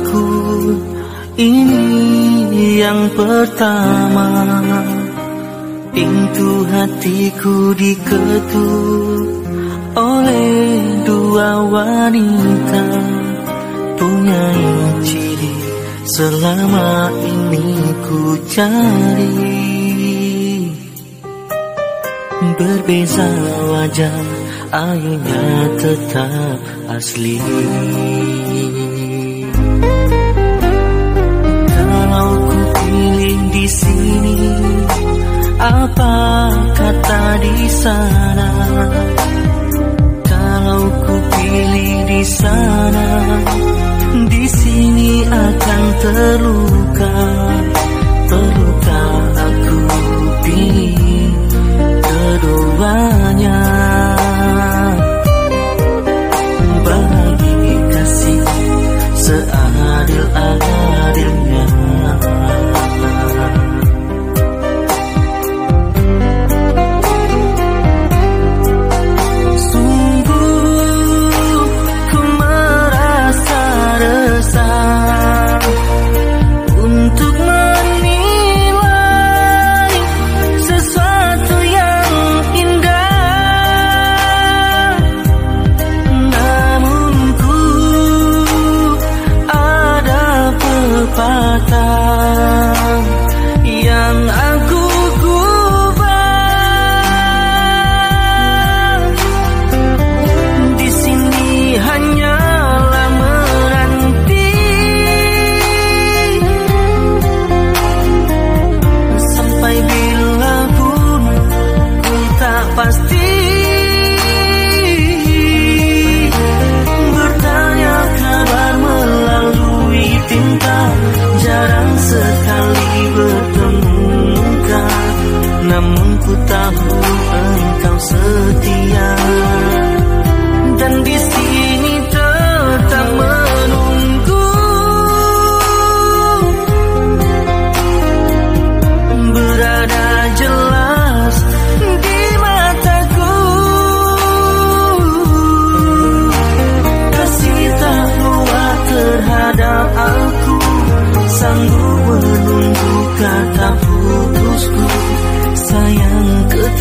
aku ini yang pertama. Pintu hatiku diketuk oleh dua wanita. Punya ciri selama ini ku cari. Berbeza wajah, airnya tetap asli. Kalau ku pilih di sini apa kata di sana? Kalau ku pilih di sana Di sini akan Terluka 啊达。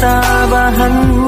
ta và hắn